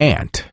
ant.